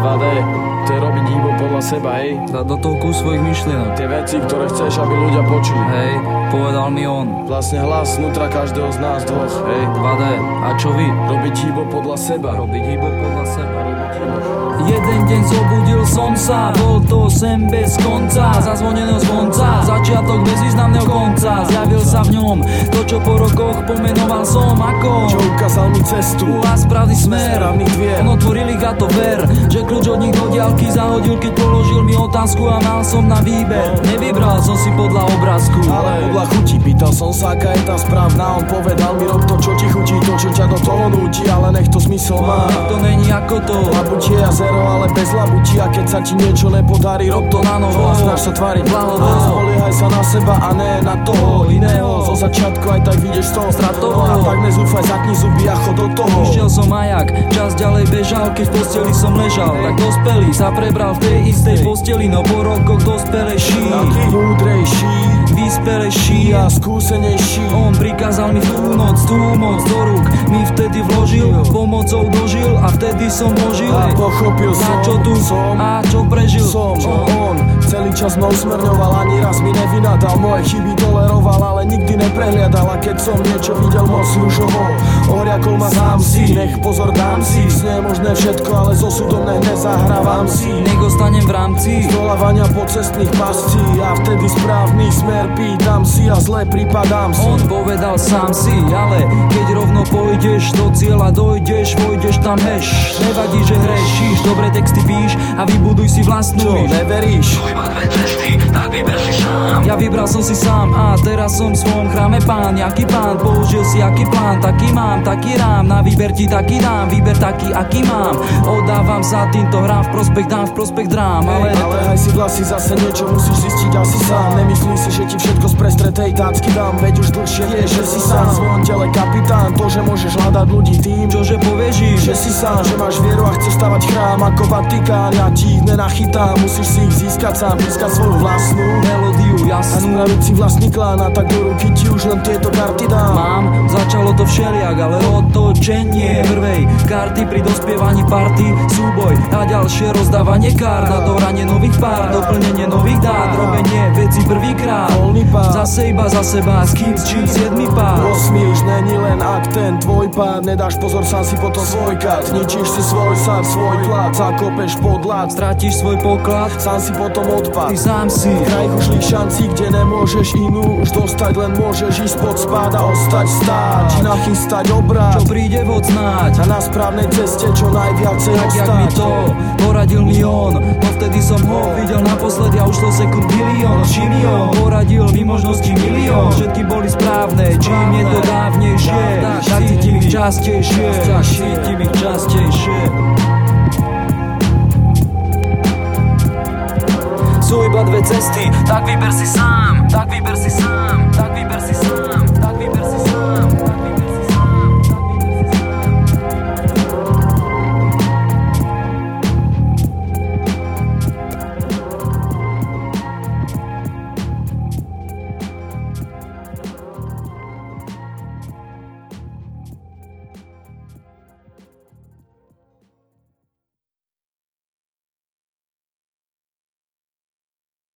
2D, to je robiť divo podľa seba, hej. Dať do toho kus svojich myšlienok. Tie veci, ktoré chceš, aby ľudia počuli. Hej, povedal mi on. Vlastne hlas vnútra každého z nás dvoch, hej. 2D, a čo vy? Robiť divo podľa seba. Robiť divo podľa seba. Robiť Jeden deň zobudil som sa, bol to sem bez konca. Zazvoneného zvonca, začiatok bez významného konca. Zjavil sa v ňom to, čo po rokoch pomenoval som ako Čo ukázal mi cestu. A správny smer. Správny dvier On otvoril ich a to ver Že kľúč od nich do diálky zahodil Keď položil mi otázku a mal som na výber. Nevybral som si podľa obrázku. Ale podľa chutí Pýtal som sa, aká je tá správna. On povedal mi, rob to, čo ti chutí To, čo ťa do toho núti Ale nech to zmysel má. To není ako to Labutie a zero, ale bez labutí A keď sa ti niečo nepodarí, rob to na novo. A snaž sa tvariť Blahovo. Spoliehaj sa na seba a ne na toho začiatku aj tak vidieš z toho Stratovo. No a tak nezúfaj, zakni zuby a chod do toho. Išiel som majak, čas ďalej bežal Keď v posteli som ležal. Tak dospelý sa prebral v tej istej posteli No po rokoch dospelejší. Taký múdrejší Vyspelejší. a skúsenejší. On prikázal mi tú noc, tú moc do rúk. Mi vtedy vložil, pomocou dožil A vtedy som ožil A pochopil Na som, čo tu som, a čo prežil? som, on Celý čas ma usmerňoval, ani raz mi nevynadal. Moje chyby ale nikdy neprehliadal A keď som niečo videl moc rúžovo Ohriakol ma sám si, nech pozor dám si. Je možné všetko, ale so súdom nech nezahrávam si. Nech ostanem v rámci Zdolávania pocestných pascí A vtedy správny smer pýtam si A zle pripadám si. On povedal sám si, ale keď rovno pôjdeš do cieľa dojdeš, vojdeš tam heš. Nevadí, že hrešíš, dobre texty píš a vybuduj si vlastnú Čo, ríš. neveríš? Ja vybral som si sám a teraz som v svojom chráme pán Jaký pán, použil si aký plán. Taký mám, taký rám, na výber ti taký dám. Výber taký, aký mám. Odávam sa týmto hrám v prospech dám, v prospech drám. Ale Netrhaj si vlasy, zase niečo musíš zistiť asi sám. Nemyslím si, že ti všetko z prestretej tácky dám Veď už dlhšie vieš, že si sám v svojom tele kapitán. To, že môžeš hľadať ľudí tým, čože povieš že si sám, že máš vieru a chceš stavať chrám ako Vatikán. Ja ti ich nenachytám, musíš si ich získať sám Pískať svoju vlastnú melódiu a jasnú spraviť si vlastný klán A tak do ruky ti už len tieto karty dám. Mám, začalo to všeliak, ale otočenie prvej karty pri dospievaní party, súboj a ďalšie rozdávanie kár. Na doranie nových pár, doplnenie nových dát, robenie veci prvýkrát. Pár. Zase iba za seba, s kým, s čím, siedmi pár. Rozsmieš, není len ak ten tvoj pád Nedáš pozor, sám si potom svoj kat. Ničíš si svoj sad, svoj klad Zakopeš pod lad, Stratíš svoj poklad, sám si potom ty odpad sám si. Kraj ušlých šancí, kde nemôžeš inú už dostať Len môžeš ísť pod spád a ostať stáť. Nachystať obrad Čo príde vod snáď, a na správnej ceste čo najviacej tak jak mi to poradil mi on. No vtedy som ho videl naposledy a ušlo sekund milión Či mi on poradil mi možnosti milión. Všetky boli správne, čím je to dávnejšie? Tak cítim ich častejšie, cítim ich častejšie. Sú iba dve cesty, tak vyber si sám